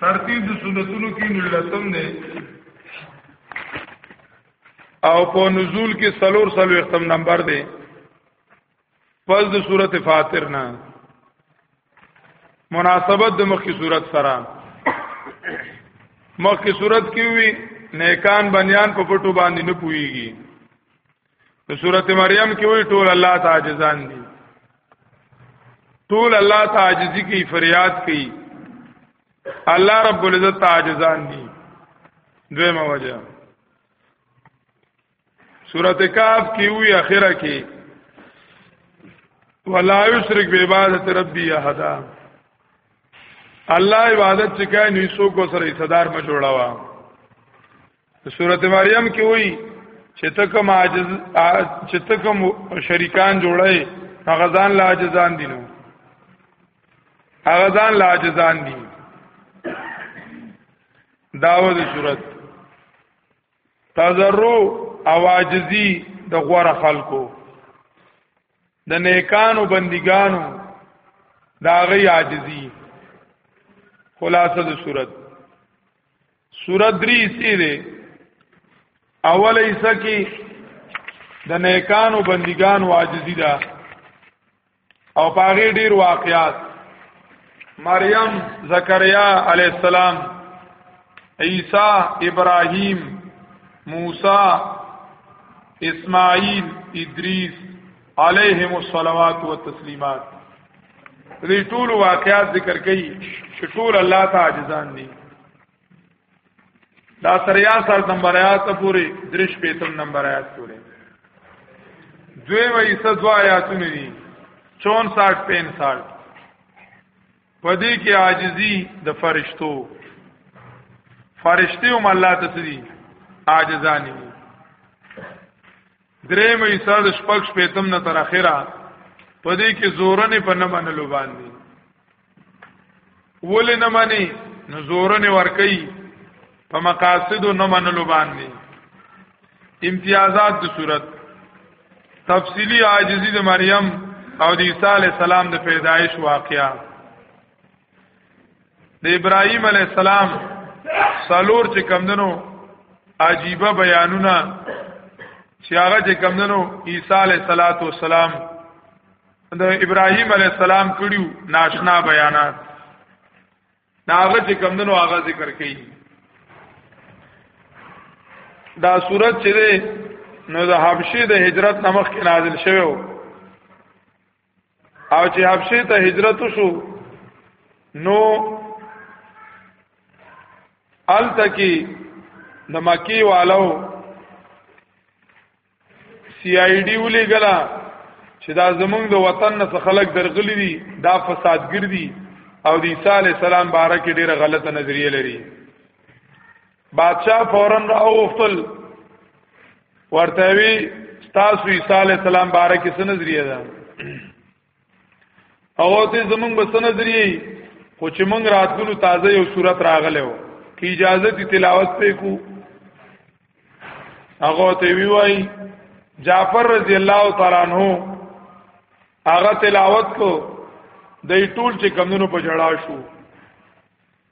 ترتیب د سنتونو کې نلسم دی او په نزول کې سلور سلو اختم نمبر دی پس د صورت فاتر نه مناسبت د مخکې صورت سره مخکې صورت کې وی نیکان بنیان په پټو باندې نه پويږي نو سورته مریم کې وی ټول الله تعجزان دي ټول الله تعجزي کوي فریاد کوي الله رب العزت تعجزان دي دویمه وجه سورته کاف کې وی اخره کې ولا یشرک بعبادت ربی احد الله عبادت چې کوي نو څوک سره صدر ما جوړاوه سورته مریم کې وایي چې تکم عاجز چې تکم شریکان جوړای هغه ځان لا عاجزان دي نو هغه ځان لا عاجزان دي داوه د صورت تزرو او عاجزی د غوړه خلکو د نیکانو بندګانو دا غي عاجزی خلاصه د صورت سورۃ دری سی دی اول ایسه کې د نیکانو بندگان واجزی ده او پاغه ډیر واقعات مریم زکریا علی السلام عیسی ابراهیم موسی اسماعیل ادریس علیهم الصلوات والتسلیمات دې ټول واقعات ذکر کړي چې ټول الله تعالی عاجزان دي دا تریا سال نمبر آیات پوری درش پیتم نمبر آیات پوری دوی وی سزوا آیاتونه دي 64 65 پدې کې عاجزی د فرشتو فرشتي هم الله ته دي عاجزانی درې مې ایسا د شپږ شپېتم نه تر اخره په دې کې زورنې په نه منلو باندې ولې نه مني نو زورنې ورکي په مقاصد نه منلو باندې امتیازات د صورت تفصیلی عاجزی د مریم او د عیسی علی السلام د پیدایش واقعا د ابراهيم عليه السلام سالور چې کمندنو عجيبه بیانونه چې هغه چې کمندنو عيسى عليه صلوات و سلام د ابراهيم عليه السلام کړیو ناشنا بیانات ناغه چې کمندنو هغه ذکر کړي دا صورت چې نو د حبشي د هجرت نمخ کې نازل شوی او چې حبشه ته هجرت شو نو التکی د مکی والو سی آی ډی ولې غلا چې دا زمونږ د وطن نه خلک درغلي دي دا فسادګر دي او د عیسی علی السلام باره کې ډیره غلطه نظریه لري بادشاہ فورن را اوغفتل ورته وی تاسو عیسی علی السلام باره کې څه نظریه ده او ته زمونږ بس نظریه خو چې مونږ راتلو تازه یو صورت راغلی و کی اجازه تی تلاوت پې کو هغه ته وی وای جعفر رضی الله تعالی عنہ هغه تلاوت کو د ټول چې کمونو په جړا شو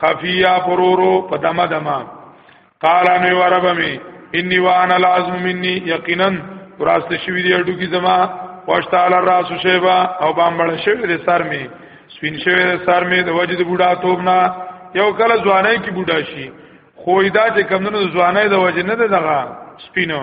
خفیا پرورو په دمه دمه قال ان ورب می انی وانا لازم مني یقینا راست شوی دی اډو کی زما پښتا علی راس شیبا او بامبړ شوی دی سر می سپین شوی دی سر می د وجد بوډا توب نه یو کله ځوانای کی بوډا شي خو دا چې کمونو ځوانای د وجه نه دغه سپینو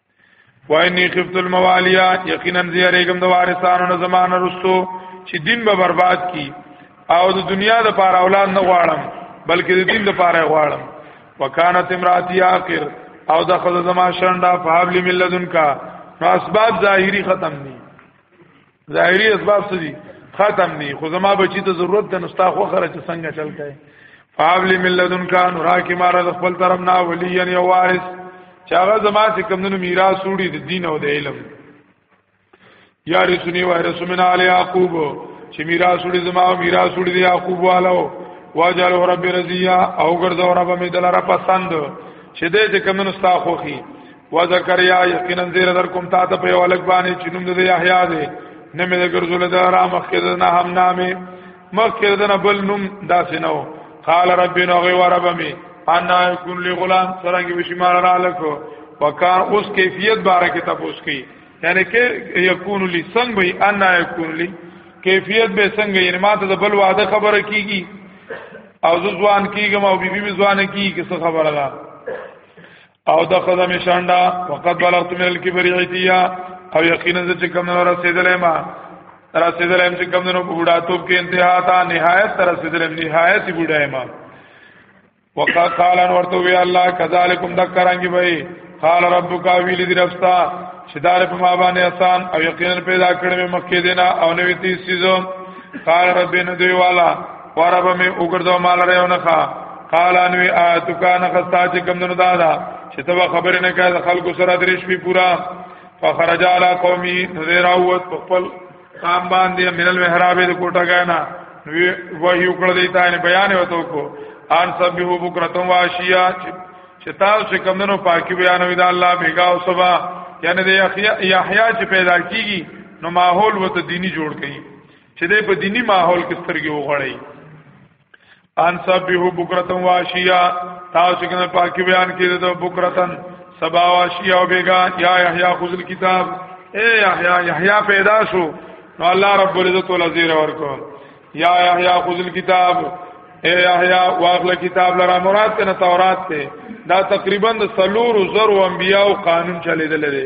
وانی خفت الموالیا یقینا زیریګم د وارثانو نه زمانه رستو چې دین به برباد کی او د دنیا د پاره اولاد نه غواړم بلکې د دین د پاره غواړم وکانت امراتی اخر او د خدای زما شرنده فحبل ملذن کا نو اسباب ظاهری ختم دي ظاهري اسباب څه دي ختم دي خو زما بچی ته ضرورت ده نو ستا خو خره چې څنګه چل کوي فابل من لدن کان راکی مارا د خپل طرف نا ولی یعنی وارث چاغه زما چې کمونو میراث وړي د دین او د علم یا رسونی و رسومنا علی یعقوب چې میراث وړي زما او میراث وړي د یعقوب والو واجل رب رضیا او ګرځو رب می دلاره پسند چې دې چې کمونو ستا خوخي و زکریا یقینا زیر در کوم تا ته په یو الګ باندې چې نوم د یحیی دی نه مې د ګرځول دا را مخکې نه هم نامې مخکې نه بل نوم داسې نو قال ربنا غي وربمي انا يكون لي غلام سرنګ بشمار را لکو وکان اوس کیفیت باره کې تاسو کی یعنی کې یکون لي څنګه وي انا يكون لي کیفیت به څنګه یعنی ماته د بل وعده خبره کیږي او ځوان کیږم او بیبي بی ځوان کیږي څه خبره ده او د خدای مشاندا وقد بلغت من الكبر عتیا او یقینا چې کوم نور رسیدلې ما رسیدلې چې کوم نور بوډا توپ کې انتها تا نهایت تر رسیدلې نهایت بوډا ما وقد قال ان ورته وی الله کذالکم ذکرانګي وای قال ربک ویل دی رستا چې دار په ما باندې آسان او یقینا پیدا کړم مکه دینا او نوې تیسیزو قال رب ندی والا واره به مې وګرځاو مال لري او نه ښا قال انوي اتکان خستا چې کم نه دادا چې ته خبر نه کړه خلکو سره درې شپې پورا فخرج على قومي نذراوت په خپل قام باندې من المحراب د کوټه غانا وحی وکړه دی تا نه بیان وته کو ان سبحو بکرتم واشیا چې تاسو چې کم نه پاکي بیانوي دا الله بیگا او صبا یعنی د یحیی چې پیدا کیږي نو ماحول وته دینی جوړ کړي چې دې په دینی ماحول کې سترګې وغړی ان سبه بکرتن واشیا تاسو کنه پاکي بیان کړي د بکرتن سبا واشیا او بیگا یا یحیا خذل کتاب اے یحیا یحیا پیدا شو نو الله رب العزت ول زیر ورکو یا یحیا خذل کتاب اے یحیا واغله کتاب لرا مراد ته تورات ته دا تقریبا د سلور زر او انبیاء قانون چلیدل دی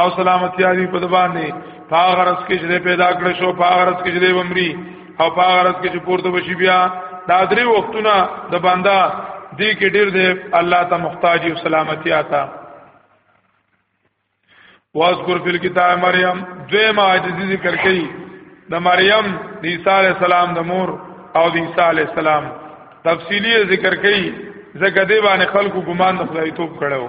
او سلامتی علی په باندې پاغه رس کې چې پیدا کړ شو پاغه رس کې چې ومري او پاغه رس کې چې پورته بشي بیا دا درې وختونه د بندا دې کې ډېر دې الله ته محتاج او سلامتی آتا واذکر فی الكتاب مریم دویمه عاجزی ذکر کړي د مریم د عیسی علی السلام د مور او د عیسی علی السلام تفصیلی ذکر کړي زګدې باندې خلکو ګمان د خدای توپ کړو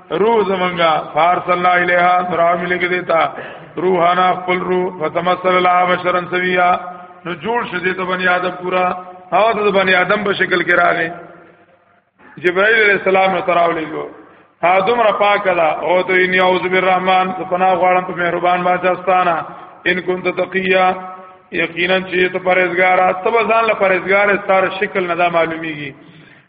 روح زمنګا فارس الله الیها سلام علیک دیتا روحانا خپل روح فتمثل الله بشرا سویا نو جوړ شې دې ته بنی آدم پورا او د بنی آدم په شکل کې راغی جبرائیل علیہ السلام نو تراولې کو ها دومره پاک ده او ته ان یعوذ بالرحمن سپنا غواړم په مهربان باندې استانا ان كنت تقیا یقینا چې ته پرهیزګار ته ځان له پرهیزګار ستاره شکل نه دا معلومیږي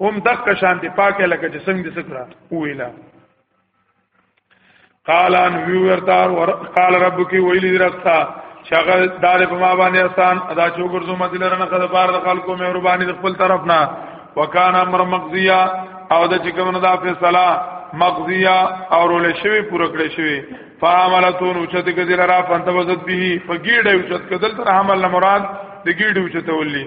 هم دغه شان دی پاکه لکه چې څنګه دې سکړه ویلا قال ان ویورتا ور قال ربک ویل درستا شغه دار په ما باندې آسان ادا چو ګرځو مدلرنه خد بار د خلکو مهرباني د خپل طرف نه وکانا امر مقضیا او د چې کوم دا فیصله مقضیا او رول شوی پوره کړی شوی فعملتون اوچت کذل را فانتبذت به فګیډه اوچت کذل تر حمل مراد د ګیډه اوچتولی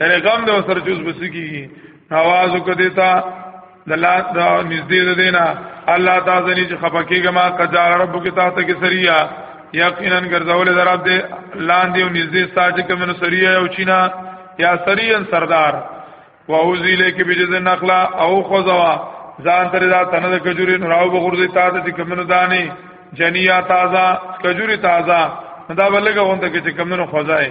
یعنی غم د سره چوز بسکیږي आवाज وکړي تا د الله د نږدې ده دینا الله تعالی نه چې خپکیږي ما قضا رب کې تا ته کې سریا یقینا ګرځول دراب دې لاندې او نږدې ساج کې منو سریا او چینا یا سریا سردار واوزی لیکي بجز نخلا او خزوا ځان تر دا تنه د کجوري راو بغورځي تا ته چې کمنو داني جنیا تازه کجوري تازه دا بلګه غونډه کې چې کمنو خزای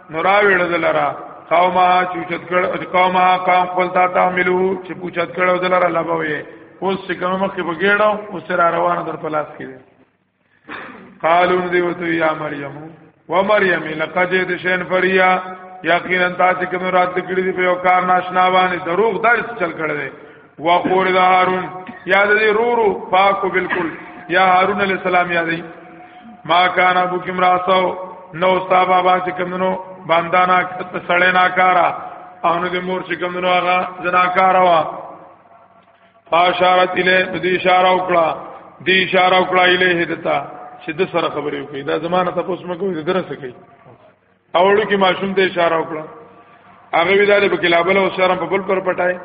نوراویړ دلرا قوما چوچت کړه او قوما قام خپل تا تعملو چې پوچت کړه دلرا لبوي اوس چې کوم مخ په ګېړو اوس را روانه در پلاس کړي قالون دی وته یا مریم و مریم لقد جئت شین فریا یقینا تاسو کوم رات کړی دی په یو کار ناشنا باندې دروغ درس چل کړی وقور د هارون یا د رورو پاکو بالکل یا هارون علی السلام یا دی ما کان ابو کم راسو نو ستا بابا چې کمنو باندانا سړې ناکارا او نو د مور چې کمنو هغه زناکارا وا فاشارت اله د اشاره وکړه د اشاره وکړه اله دتا چې د سره خبرې وکړي دا زمانه تاسو مکو د درسه کوي اوړو کې ماشوم ته اشاره وکړه هغه وی داله په کلابل او شرم په بل پر پټای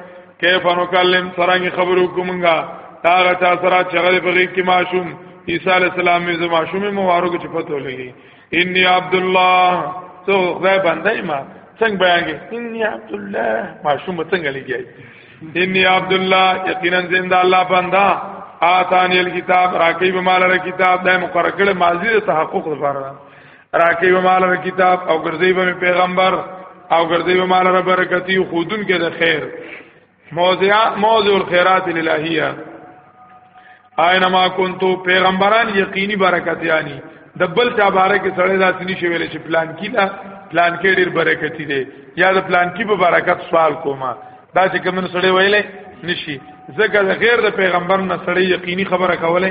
کیف انو کلم سرانګي خبرو کومنګا تاغه چا سره چغل په غیږ کې ماشوم عیسی علی السلام می زما ماشوم موارو کې چپته لګي انی عبد الله تو خدای بندای ما څنګه بیانګي انی عبد الله ماشوم څنګه لګي انی عبد الله یقینا زنده الله بندا آتانی الكتاب راکی به مال را کتاب دای مقرر کړه ماضی ته تحقق لپاره راکی به مال را کتاب او ګرځي به پیغمبر او ګرځي به مال را برکتی خودن کې د خیر موضع موضع الخيرات الالهیه اينما كنتو پیغمبران یقیني برکت یانی د بل چا باره کې سړی داسې نشي ویل چې پلان کې دا پلان کې ډیر برکت دی یا د پلان کې په برکت سوال کوما دا چې کوم سړی ویلې نشي ځکه د غیر د پیغمبر نه سړی یقیني خبره کوله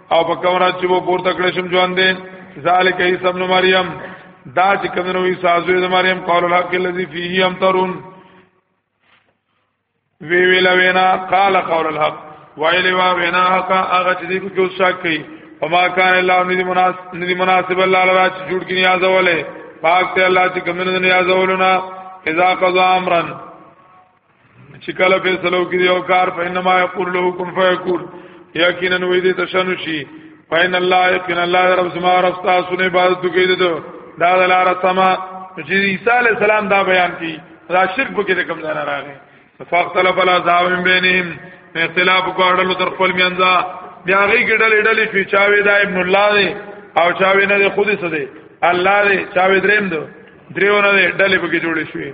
او په کومه چې وو پورته کړې شم ژوند دې ذالک عیسی ابن مریم دا چې کومه نوې سازوي د مریم قول الحق الذی فیه امترون وی ویل وینا قال قول الحق ویل وا وینا حق هغه چې دې کو کې شک کوي وما كان الله ندي مناسب ندي مناسب الله لرا چې جوړ کې نیاز وله پاک ته الله چې کومه نیاز ولونه اذا قضا امرن چې کله فیصله وکړي او کار په انما یقول له کن فیکون یقینا وې دې تشنو شي فین الله یقینا الله رب سما رب تاسو نه عبادت کوي دته دا لار سما چې عیسی علی السلام دا بیان کړي دا شرک به کې کوم ځای نه راغی فاختلف العذاب من بینهم اختلاف کوړل تر خپل میانځه بیا غي ګډل ډلې چې چاوي دا ابن الله دی او چاوي نه خودي سده الله دی چاوي دریم دو دریو نه ډلې به کې جوړې شوې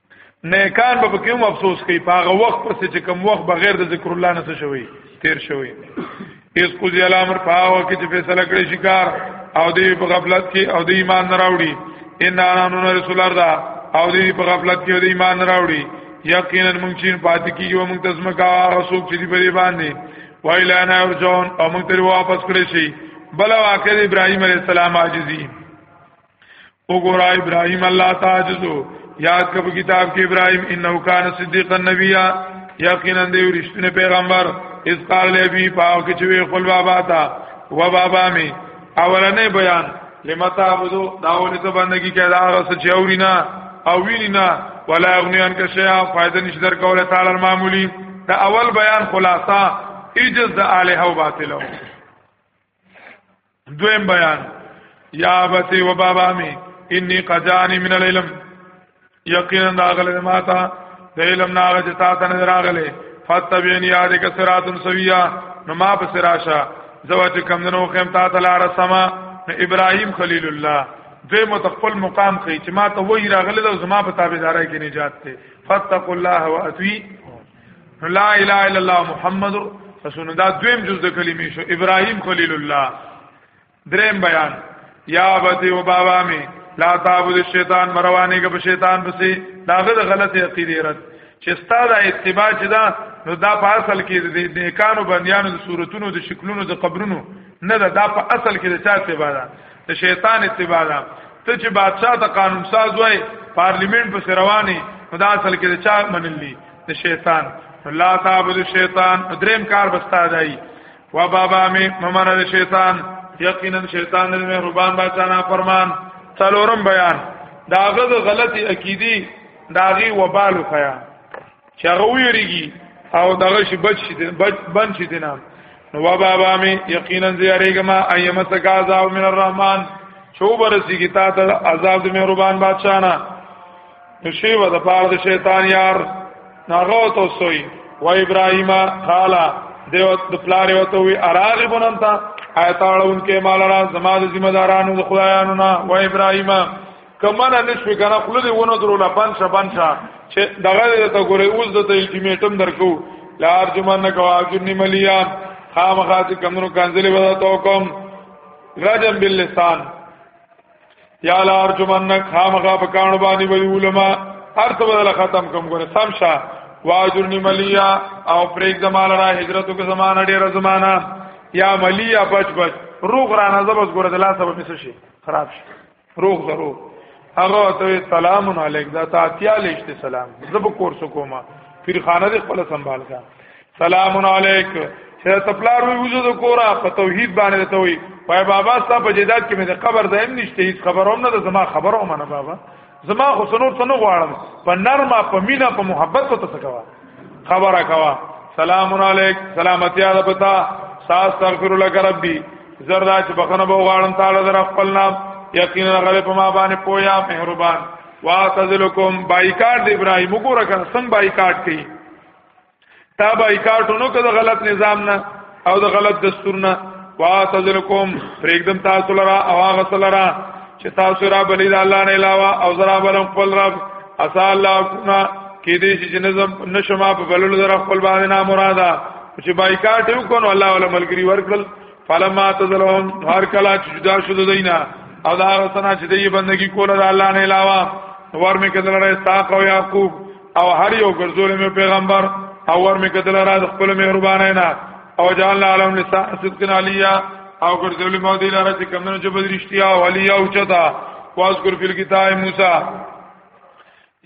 نیکان به پکې هم افسوس کوي په هغه وخت پس چې کوم وخت بغیر د ذکر الله نه شوی تیر شوی اس کو ځل امر پاو کې چې فیصله کړی شکار او دی په غفلت کې او دی ایمان نه راوړي ان انانو رسول الله او دی په غفلت کې او دی ایمان نه راوړي یقینا موږ چین پات کیږي او موږ تسمه کا رسول چې دی په دې باندې وایلانا ورجون او موږ تر واپس کړی شي بل واقع ابراهيم عليه السلام عاجزي وګوره ابراهيم الله تعجزو یاد کب کتاب کې ابراهيم انه کان صدیق النبیا یقینا دی رښتینه پیغمبر اس قال له بي پاو کې چې خپل بابا تا و بابا می اولنې بیان لمتا عبدو داونه ته بندگی کې دا رس چې اورینا او وینا ولا اغنی ان کا شیا فائدہ نشدر کوله تعالی معمولی دا اول بیان خلاصہ ایجز د الہ او باطلو دویم بیان یا بتی و بابا می انی قجانی من العلم یقینا داغله ما تا د علم ناغه چې تا ته نه راغله فتبینی یادک صراط سویا نو ما په سراشه زواج کم دنو خیم تا ته لار سما ابراهیم خلیل الله دوی متخپل مقام کوي چې ما ته وای راغله د زما په تابعدارای کې نجات ته فتق الله واتوی لا اله الا الله محمد رسول الله دویم جز د کلمې شو ابراهيم خليل الله دریم بیان یا بتی و بابا می لا تعبد الشیطان مروانی کا شیطان پسی داغه د غلط عقیده رد چې ستاد اتباع چې دا نو دا په اصل کې د نیکانو بندیانو د صورتونو د شکلونو د قبرونو نه دا په اصل کې د چا اتباع ده ته شیطان اتباع ده ته چې بادشاہ ته قانون ساز وای پارلیمنت په رواني خدا اصل کې چا منلی ته شیطان الله تعبد شیطان دریم کار بستا دی وا بابا می ممنه د شیطان یقینا شیطان د مهربان بادشاہ نه فرمان څلورم بیان داغه غلطی عقیدی داغي وبال خیا چې هغه ویریږي او دغه شي بچ شي بچ بن شي دینه نو بابا با می یقینا زیاریګما ایمه سکا عذاب من الرحمن چو برسی کی تا ته عذاب د مهربان بادشاہ نه نو شی و د پاره د شیطان یار ناغو تو سوی و ابراهیم قال دیو د پلار یو ته وی اراغب انت آیت اړون کې مال را زما د ذمہ دارانو د خدایانو نه و ابراهیم کمنه نشوي کنه خپل دی ونه درو لا بن شه بن شه چې دغه ته ګورې اوس د ته الټیمیټم درکو لا ارجمن کا اجرنی ملیا خامخا چې کمنو کنځلې ودا تو کوم رجم باللسان یا لا ارجمن خامخا په کانو باندې وی علماء هر څه بدل ختم کوم ګورې سم شه واجرنی ملیا او پریک زمانه را هجرتو کې زمانه ډیره زمانہ یا ملیا بچ بچ روغ را نه زبس ګورې د لاسه به مسشي خراب شي روغ درو هغه ته سلام علیک دا تا اتیا لشت سلام زب کورس کوما پیر خانه دې خپل سنبال کا سلام علیک چې تپلار وی وجود کورا په توحید باندې ته وی پای بابا ستا په جداد کې مې د قبر دایم نشته هیڅ خبروم نه د زما خبروم نه بابا زما خو سنور څنګه غواړم په نرمه په مینا په محبت ته تکوا خبره کوا سلام علیک سلامتی ده پتا ساس استغفر لك ربي زردا چې بخنه به غواړم تعالی در خپل نام یقینا غلې په ما باندې پویا مهربان واعتذلکم بایکاټ د ابراهیم وګوره کنه څنګه بایکاټ کړي تا بایکاټ نو کده غلط نظام نه او د غلط دستورنا واعتذرکم پرېږدم تاسو لرا او هغه سره چې تاسو را بلی د الله نه علاوه او زرا بلم خپل رب اسا الله کنا کې دې چې نظم نشما په بللو در خپل باندې نه مراده چې بایکاټ یو کونو الله ولا ملګری ورکړل فلما تذلهم هر کلا چې جدا شو دینا او دا غسنا چې دې بندگی کوله د الله نه علاوه ور مې کړل راځه تا کو یعقوب او هر یو ګرځول مې پیغمبر او ور مې کتل را د خپل مهربانه نه او جان عالم لسا صدقن علیا او ګرځول مې دی لاره چې کمنو چې بدرشتیا او علیا او چتا واس ګر فل کتاب موسی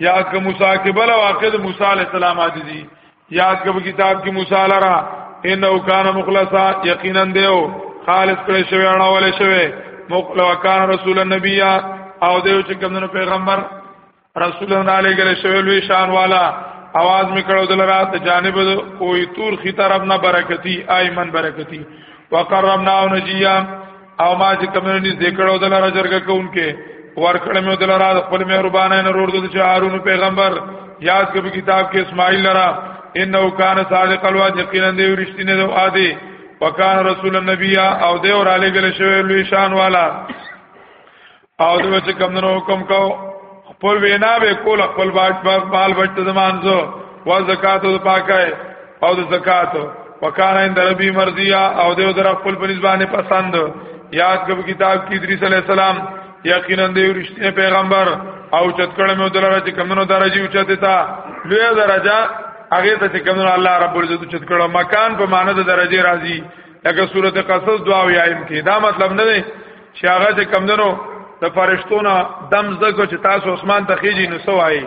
یا که موسی کې بل واقع د موسی علی السلام عادی دي یا که په کتاب کې موسی لرا انه کان مخلصا یقینا دیو خالص کړي شوی اړه ولې شوی مخلص کان رسول النبی او دیو چې کمنو پیغمبر رسول الله علیه ګل شوی لوی شان والا आवाज می کړو دل رات جانب کوئی تور خي طرف نه برکتی ایمن برکتی وقربنا نجیا او ما چې کمنی ذکرو دل را جرګه کوونکې ورکړه مې دل را خپل مې ربانه نه روړ د هارون پیغمبر یاد کبه کتاب کې اسماعیل لرا انه کان صادق الوعد یقینا دی ورشتنه دو عادی وکانه رسول النبی او دی اور علی گله شوی لوی شان والا او دوی چې کوم نو حکم کو خپل وینا به کول خپل باج باج مال بچ ته زمانځو و زکات او پاکه او د زکات وکانه اند ربی مرضیا او دوی در خپل په نسبانه پسند یاد کب کتاب کې ادریس علی السلام یقینا دی ورشتنه پیغمبر او چت کړه مې دلاره چې کمنو درجه اوچته تا لوی درجه هغه ته چې کمنو الله رب العزت چت کړه مکان په معنی د درجه راځي لکه سورته قصص دعا ویایم کې دا مطلب نه دی چې هغه چې کمندنو د فرشتونو دم زکه چې تاسو اسمان ته خېږي نو سوای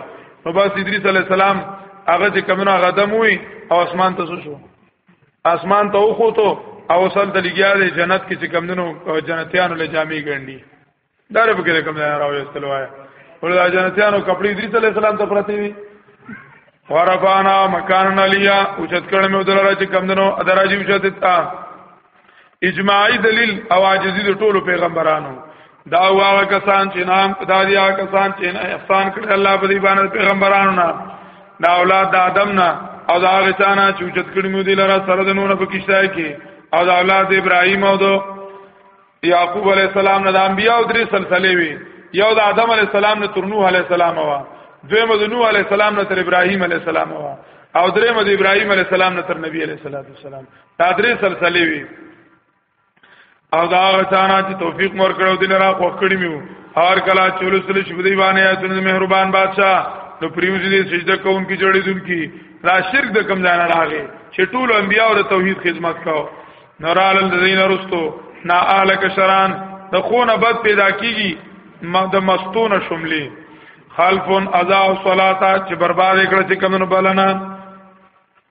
نو بس ادریس علی السلام هغه چې کمنو هغه دم وي او اسمان ته شو اسمان ته وخوتو او وصل د لګیا دی جنت کې چې کمندنو جنتیانو له جامې ګڼډي دا رب کې کوم نه راوي استلوای ولدا جنتیانو کپڑے ادریس علی السلام ته پرتی وي ورفانا مکان علیا اوچت کړه مې ودلاره چې کمندنو ادراجي اوچت تا اجماعي دلیل او عاجزي د ټولو پیغمبرانو دا هغه کسان چې نام دا دي هغه کسان چې احسان کړی الله په دې باندې پیغمبرانو نه دا اولاد د آدم نه او دا هغه چانه چې چت کړی مو دي لره سره د نور په کیشته کې او دا اولاد ابراهیم او دو یعقوب علی السلام نه د انبیا او درې سلسله وی یو د آدم علی السلام نه تر نوح علی السلام وا دویم د نوح علی السلام نه تر ابراهیم علی السلام وا او دریم د ابراهیم علی السلام نه تر نبی علی صلوات والسلام دا درې سلسله وی او دا غچانا چې توفیق مور کړو دل را خو کړی میو هر کلا چولس تل شپ دی باندې اتن مهربان بادشاہ نو پریوز دې سجده کوم کی جوړې دن کی دا شرک د کم ځان راغې چې ټول انبیا او توحید خدمت کاو نورال الذین رستو نا اهلک شران د خونه بد پیدا کیږي د مستون شملې خلفون اذا صلاتا چې برباد کړ چې کمنو بلنه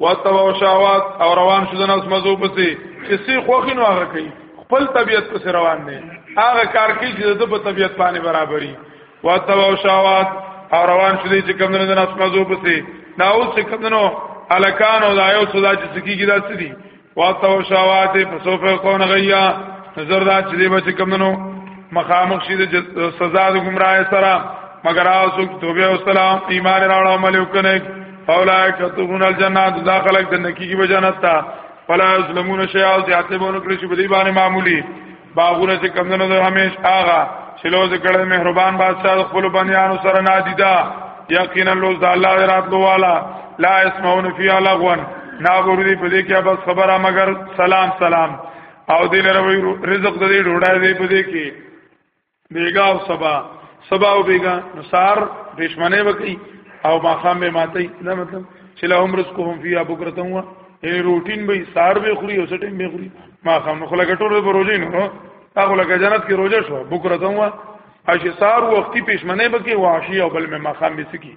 واتبعوا شهوات او روان شو د نفس مزو پسې چې سی خوخي نو هغه کوي خپل طبيعت پسې روان دي هغه کار کوي چې د په طبيعت باندې برابرۍ واتبعوا شهوات او روان شو دي چې کوم نه د نفس مزو پسې دا اوس چې کوم نو الکان او دایو صدا چې سکیږي دا څه دي واتو شوات فسوف کون غیا نظر دا چې دی بچ کمنو مخامخ شي د سزا د گمراه سره مگر اوسو توبه او سلام ایمان راړو عمل وکنه اولای کتون الجنه دا خلق د نکی کی بجنت تا فلا یظلمون شیئا او زیاتې بونو کړی چې بدی باندې معمولی باغونه چې کمندونو د همیش آغا چې لوز کړه مهربان بادشاہ خپل بنیانو سره نادیدا یقینا لوز د الله راتلو والا لا اسمعون فی لغوا نابور دی په دې کې بس خبره مگر سلام سلام او دې لره رزق د دې ډوډۍ دی په دې کې بیګا او سبا سبا او بیګا نو سار پښمنه وکي او ماخام به ماته دا مطلب چې لهم رزقهم فيها بكره و یعنی روټین به سار به خوري او سټیم به خوري ماخام نو خلک ټول به روزي نو هغه لکه جنت کې روزه شو بکره و اش سار وختي پښمنه وکي واشي او بل مې ماخام به سکی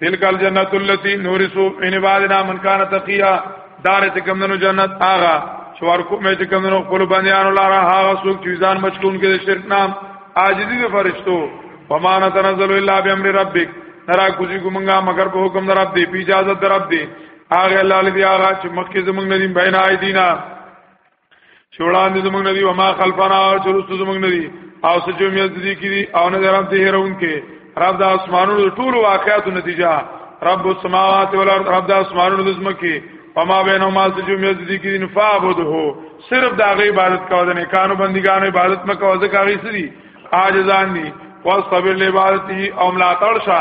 تلک الجنت اللتی نورسو من عبادنا من کان تقیا دار چې کمندونو جنت آغا شوار کو مې چې کمندونو خپل بندیانو لاره هغه څوک چې ځان مشکون کې شرک نام عاجزی د فرشتو ومانه تنزل الا بامر ربک نرا کوزي ګمنګا مگر په حکم در رب دی په اجازه در رب دی هغه الله لدی هغه چې مخکې زمنګ ندیم بین آی دینا چې وړاندې زمونږ ندي او ما خلفنا چې رسو زمونږ ندي او سجو مې دې کړي او نه رب دې هرون کې رب د اسمانونو ټول واقعاتو نتیجه رب السماوات والارض رب د اسمانونو د زمکه وما بینهما سجو مې دې کړي نفعبده صرف د هغه عبادت کوو د نیکانو بندګانو عبادت مکو ځکه هغه سړي عاجزان دي واصبر لعبادتي او ملا تړشا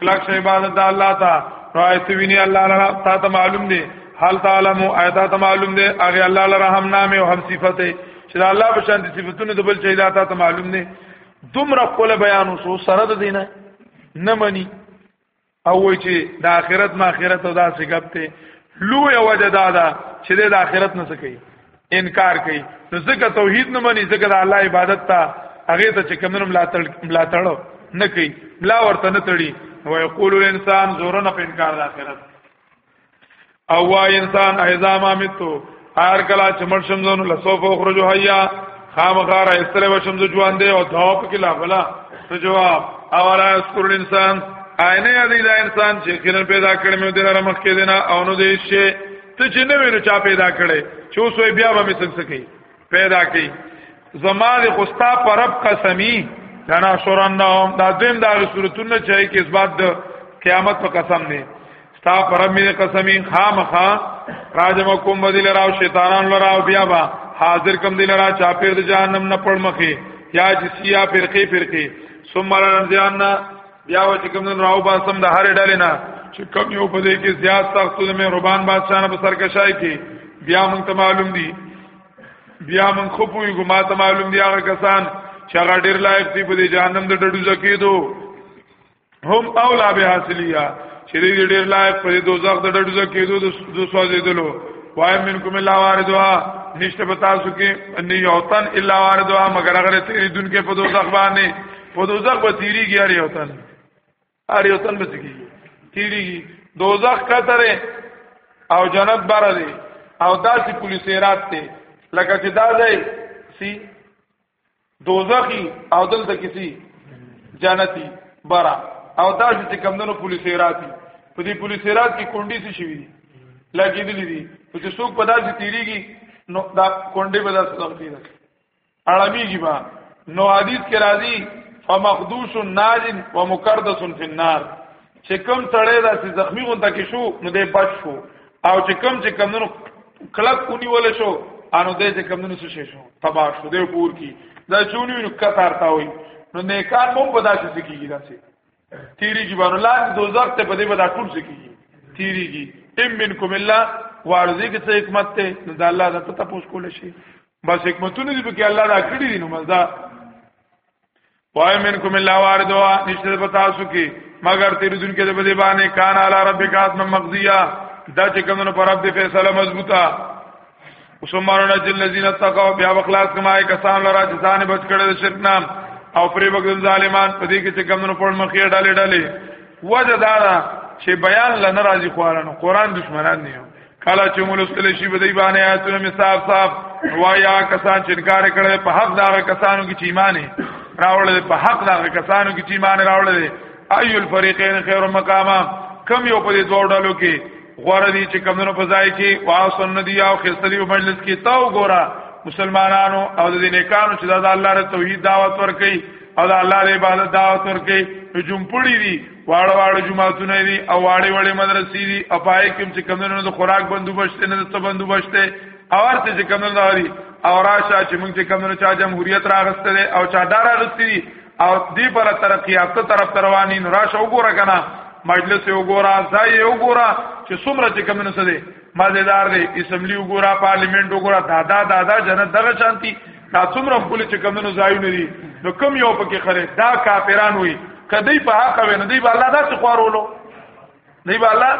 کلک شي عبادت د الله تا رايت ویني الله لرا تا ته معلوم دي حال تعلم ايت ته معلوم دي اغه الله لرا هم نامه او هم صفته چې الله په شان دي صفاتونه د بل چي ته معلوم دي دومره خپل بیان وسو سره د دینه نه مني او وای چې د آخرت نه آخرت او دا سګب ته لوی وجه دا ده چې د آخرت نه سکی انکار کوي نو ځکه توحید نه مني ځکه د الله عبادت ته هغه ته چې کمنو ملاتړ ملاتړ نه کوي ملا ورته نه تړي ويقول الانسان زورنا په انکار د آخرت او وا انسان اذا ما متو هر کلا چې مړ شم زونو لسوف اخرج حیا خامخار استره وشم زو ژوند دی او دا په کې لا بلا ته جواب اولا اذكر الانسان عینه یادی دا انسان چې کله پیدا کړم یو دینه مخ کې دینه او نو دې شي ته چې نه وینو چا پیدا کړي چې اوس بیا به مې څنګه کوي پیدا کی زما د خوستا پر رب قسمی لنا شورنهم دا دیم دا صورتونه چي کې اثبات د قیامت په قسم نه ستا پر رب می قسمی خامخا راجم کوم بدل راو شیطانان لراو بیا با حاضر کم دل را چا پیر د جهنم نه پړ مخه یا جسیا فرقه فرقه ثم لنزیانا بیا و چې کوم نن راو باسم د هر ډلې نه چې کوم یو په دې کې زیات سخت د مهربان بادشاہ نه بسر کشای کې بیا مونږ ته معلوم دي بیا مونږ خو پوي ګما ته معلوم دي هغه کسان چې هغه ډیر لایق دي په دې جهنم د ډډو زکیدو هم اولا به حاصلیا چې دې ډیر لایق په دې دوزخ د ډډو زکیدو د سوځیدلو وای منکم الله واردوا نشته پتا سو کې ان یوتن الا واردوا مگر هغه ته دن کې په دوزخ باندې په دوزخ به تیریږي هر یو تن هر یو تن به تیریږي تیریږي دوزخ کتره او جنت بره دی او داسې پولیس رات دی لکه چې دا ځای سی دوزخی او دلته کسی جنتی برا او داسې چې کمندونو پولیس رات دی په دې پولیس رات کې کونډي څه شي دي لګېدلې دي چې څوک په داسې تیریږي نو دا کونډې به داسې لغتي نه اړمیږي با نو حدیث کې راځي فمقدوس ناج ومقردس فی النار چې کم سړی دا چې زخمی غونته کې شو نو دې بچ شو او چې کم چې کم نو کلک کونی ول شو انو دې چې کم نو څه شو تبا شو دې پور کی دا چونی نو کثارتا وي نو نیکان مو په داسې کېږي داسې تیریږي باندې لاندې دوزخ ته په دې باندې ټول څه کیږي تیریږي ام منکم الا وارزي کې څه حکمت ته نو دا الله دا ته پوس کول شي بس حکمتونه دې کې الله دا کړی دي نو مزدا وای منکم الا واردوا نشته پتا سو کې مگر تیر دن کې دې باندې کان علی ربک اسم مقضیه دا چې کومو پر رب دې فیصله مضبوطه وسمانو نه جل الذين اتقوا بیا وخلاص کمای کسان لرا چې ځان بچ کړي د شرک نام او پرې وګل ظالمان په دې کې چې کمنو پړ مخې ډالې ډالې وجه دا ده چې بیان ل ناراضي خوارانو قران دشمنان نه یو کله چې موږ لسل شي په دې باندې آیاتونه می صاف صاف وایا کسان چې انکار کړي په حق دار کسانو کې چې ایمان راوړل په حق دار کسانو کې چې ایمان راوړل ايو الفريقين خير مقاما کم یو په دې دوه ډلو کې غوړه دي چې کمونو په ځای کې واسن ندی او خستلی مجلس کې تاو ګورا مسلمانانو او د نیکانو چې د الله ر توحید دعوت ورکي او د الله د عبادت دعوت ورکي جمپړي دي واړه واړه جماعتونه دي او واړه واړه مدرسې دي او پای کې چې کمونو د خوراک بندوبست نه د بندوبست او ارته چې کمونو داري او راشه چې موږ چې کمونو چا جمهوریت راغستره او چا دار راغستري او دی پر ترقی یافته طرف رواني نو راشه وګوره کنه مجلس وګوره ځای وګوره چې څومره چې کمنو څه دی مزیدار دی اسمبلی وګوره پارلیمنت وګوره دادا دادا جنت دغه شانتی دا څومره خپل چې کمنو ځای نه دي نو کم یو پکې خره دا کافران وي کدی په حق وي نه دی الله دا څه خورولو دی بالا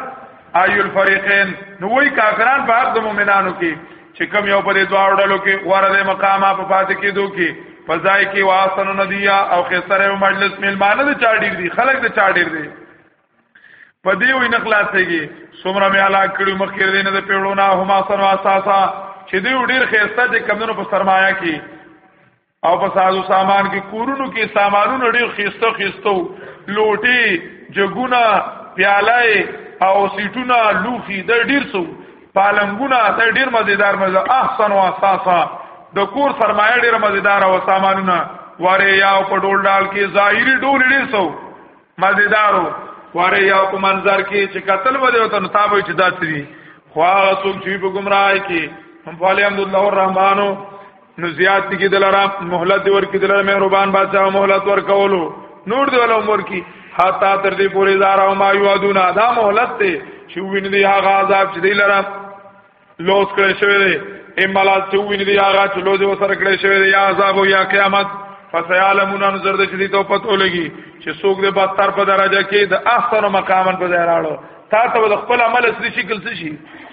ایو الفریقین نو وای کافران په حق د مؤمنانو کې چې کم یو په دې دوه ډلو کې غوړه د مقامه په پاتې کېدو کې فضای کې واسن ندیا او خسره مجلس ملمانه د چا ډیر دي خلک د چا ډیر دي په دې وې نه خلاصېږي سمره مې علا کړو مخکې دې نه د پیړو نه هما سن واساسا چې دې ډیر خسته چې کمونو په سرمایا کې او په سازو سامان کې کورونو کې سامانونه ډېر خيسته خيستو لوټي جګونه پیالای او سیټونه لوخي د ډېر سو پالنګونه د ډېر مزیدار مزه احسن او اساسا د کور سرمایه ډېر مزیدار او سامانونه واره یا په ډول ډال کې ظاهري ډول ډېر سو مزیدارو واره یا په منظر کې چې قتل وځي او تنو تابو چې داسري خو هغه څوک چې په گمراهۍ کې هم فالحمدالله الرحمنو نو زیات کی دلرا مهلت ور کی دلرا مهربان بادشاہ مهلت ور کولو نور دی ول عمر کی حتا تر دې پورې زار او ما یوادون دا مهلت ته چې ویني دی هغه عذاب چې دی لرا لوس کړی شوی دی املا چې ویني دی هغه چې لوز وسره کړی شوی دی یا عذاب او یا قیامت فسيعلمون ان زرد چې دی ته پته لګي چې څوک دې بدتر په درجه کې د احسن مقامن په ځای راړو تا ته د خپل عمل سری شکل څه شي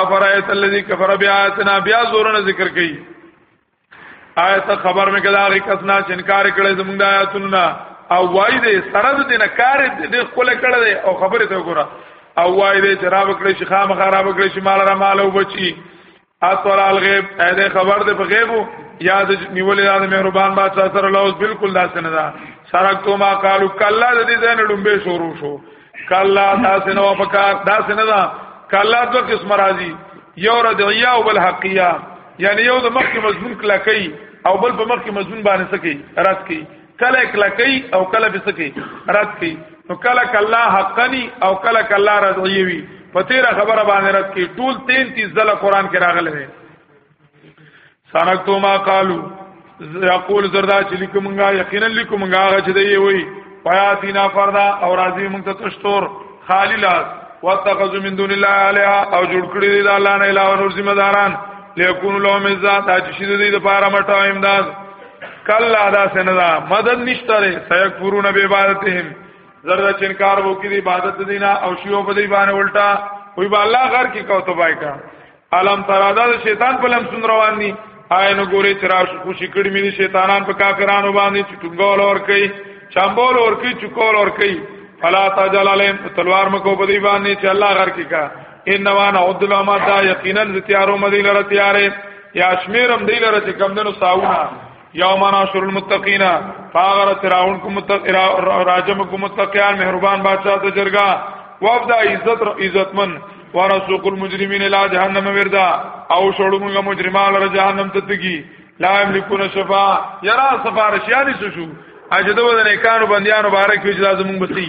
افرایت الذی کفر بیااتنا بیا زورن ذکر کړي آیت خبر مې کړه هغه کس نه چې انکار کړي زمونږ د آیاتونو او وای دې سره د دینه کار دې خپل کړه او خبره ته وګوره او وای دې چې را وکړي چې خامخ را وکړي چې مال را مال او بچي اطلع الغیب اې دې خبر دې په غیبو یاد نیولې دا مهربان بادشاہ سره لوز بالکل داسنه ده سرک تو ما قالو کلا دې دې نه ډمبه شروع شو کلا دا سنو پکار دا سنه دا کلا دو قسم راضی یو ردعیه او بل حقیه یعنی یو د مخکې مضمون کلکی او بل په مخکې مضمون باندې سکی رات کی کله کلکی او کله به سکی رات کی نو کله کلا حقنی او کله کلا ردعیه وی په تیرا خبره باندې رات کی ټول 33 ځله قران کې راغلی سنکتو ما قالو یقول زردا چې لیکمږه یقینا لیکمږه هغه چې دی وی پیاتینا فردا او راضی مونږ ته تشتور خالی لاس واتخذ من دون الله الها او جوړ کړی دی الله نه علاوه نور ذمہ داران لیکون لهم ذات چې شید دی د پاره مټه امداد کلا دا سندا مدد نشته ری سيكفرون به عبادتهم زردا چې انکار وکړي عبادت دینا او شیو په دی باندې الټا وی با الله غر کې کوتبای کا علم ترادا د شیطان په لمسون روان دي آی نو ګورې چې راش خوشي کړي مې دي شیطانان په کافرانو باندې چې ټنګول اور کوي چامبول اور کوي چکول اور کوي فلا تجل علیم تلوار مکو په دی باندې چې الله غر کې کا ان وانا عبد الله ما دا یقینا تیارو مدینه را تیارې یا شمیرم دی لره چې کم دنو ساونه یوم ناشر المتقین فاغر تراون کو متق راجم کو متقیان مهربان بادشاہ ته جرګا وفد عزت عزتمن ورسوق المجرمین الى جهنم وردا او شړو موږ مجرمان لره جهنم ته تګي لا یملکون شفا یرا سفارش یانی سشو اجدو د نیکانو بندیانو بارک وی چې لازم موږ بسی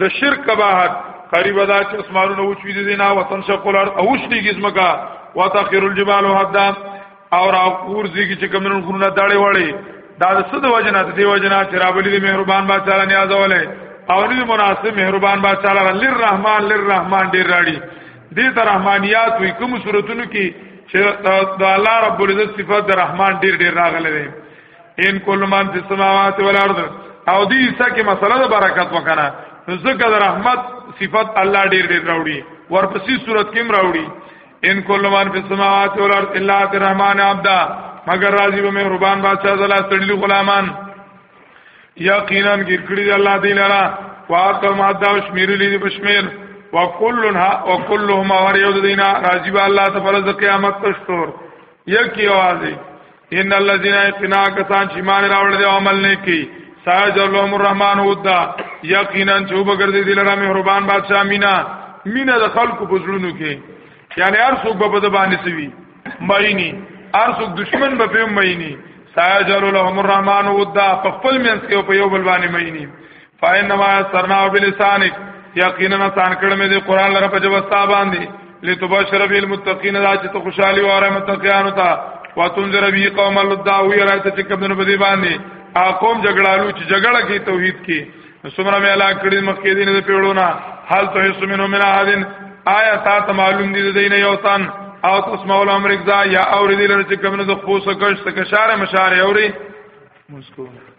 د شرک کباحت قریب دا چې اسمانونه وچوي دي دینا وطن شقل ارض او شتي گزمکا وتخر الجبال حدا او را کورځي چې کمنون غرونه داړي وړي دا د صد وجنه د دی وجنه چې رابلي دي مهربان با تعالی نیاز ولې او دې مناسب مهربان با تعالی للرحمن للرحمن ډیر راړي دې ته رحمانيات وي کوم صورتونو کې چې د الله رب العزت صفات د رحمان ډیر ډیر راغلي ان کل من فی السماوات والارض او دې حصہ کې مسله د برکت وکنه نو ځکه د رحمت صفت الله ډیر ډیر راوړي ورپسې صورت کې راوړي ان کل من فی السماوات والارض الا الرحمن عبدا مگر راضی به مهربان بادشاہ زلا تړلی غلامان یقینا ګر کړی دی الله دی لرا واته ما دا شمیر لید بشمیر وکلها وکلهما وریود دینا راضی به الله تفرز قیامت تشتور یکی اوازه ان الذين اتنا کسان چې مان راوړل دي عمل نه کوي ساج اللهم الرحمن ودا یقینا چې وبګرځي دي لره مهربان بادشاہ مینا مینا د خلکو په زړونو کې یعنی هر څوک په بده باندې سوي مایني هر څوک دشمن به په مایني ساج اللهم الرحمن ودا په خپل منځ کې په یو بل باندې مایني فاینما سرنا بلسانک یقینا آسان کړم دې قران لره په جواب تا باندې لتبشر به المتقین دا چې ته خوشحالي او آرام متقیان وتا وتنذر به قوم لدا وی راته چې کوم نه بدی باندې اقوم جګړالو چې جګړه کې توحید کې سمره مې علا کړی مخکې دې نه پیړونا حال ته سمنو من احدن آیا تا ته معلوم دي دې نه یو تن او تاسو مولا امر اجزا یا اوریدل چې کوم نه د خپل سکش سکشار مشاره اوري مسکو